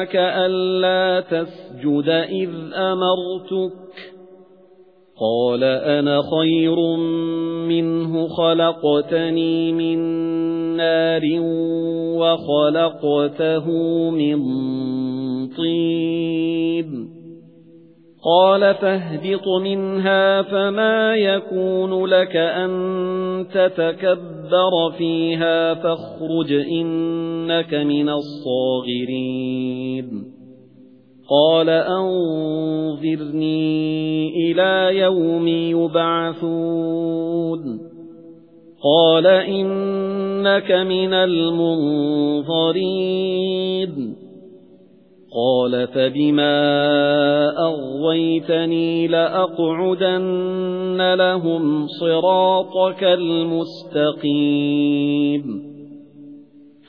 مَنَعَكَ أَلَّا تَسْجُدَ إِذْ أَمَرْتُكَ. قَالَ أَنَا خَيْرٌ مِنْهُ خَلَقْتَنِي مِنْ نَارٍ وَخَلَقْتَهُ مِنْ طِينٍ. قَالَ فَاهْبِطْ مِنْهَا فَمَا يَكُونُ لَكَ أَن تَتَكَبَّرَ فِيهَا فَاخْرُجْ إِنَّكَ مِنَ الصَّاغِرِينَ قَالَ أَنظِرْنِي إِلَى يَوْمِ يُبْعَثُونَ قَالَ إِنَّكَ مِنَ الْمُنظَرِينَ قَالَ فَبِمَا أَغْوَيْتَنِي لَأَقْعُدَنَّ لَهُمْ صِرَاطَكَ الْمُسْتَقِيمَ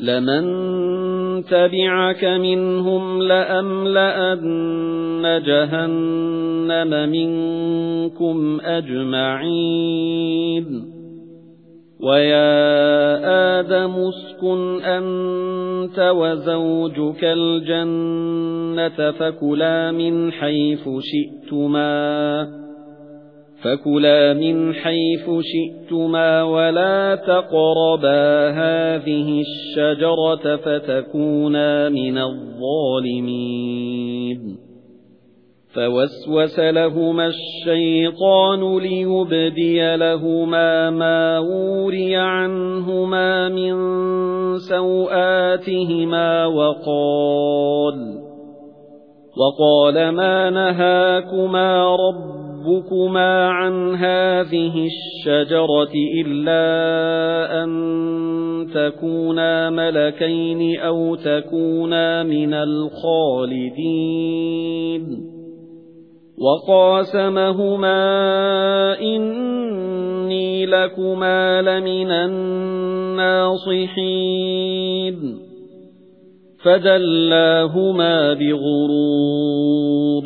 لَمَن تَبِعَكَ مِنْهُمْ لَأَمْلَأَنَّ جَهَنَّمَ مِنكُمْ أَجْمَعِينَ وَيَا آدَمُ اسْكُنْ أَنْتَ وَزَوْجُكَ الْجَنَّةَ فَكُلَا مِنْ حَيْثُ شِئْتُمَا فَكُلَا مِنْ حَيْثُ شِئْتُمَا وَلَا تَقْرَبَا هَذِهِ الشَّجَرَةَ فَتَكُونَا مِنَ الظَّالِمِينَ فَوَسْوَسَ لَهُمَا الشَّيْطَانُ لِيُبْدِيَ لَهُمَا مَا وُورِيَ عَنْهُمَا مِنْ سَوْآتِهِمَا وَقَالَ وَقَالَ مَا نَهَاكُمَا رَبُّكُمَا عَنْ هَذِهِ الشَّجَرَةِ إِلَّا أَن تَكُونَا مَلَكَيْنِ أَوْ تَكُونَا مِنَ الْخَالِدِينَ وَقَاسَمَهُمَا إِنِّي لَكُمَا لَمِنَ النَّاصِحِينَ فَدَلَّاهُمَا بِغُرُورٍ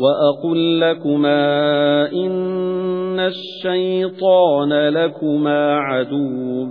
وَأَقُلْ لَكُمَا إِنَّ الشَّيْطَانَ لَكُمَا عَدُوٌّ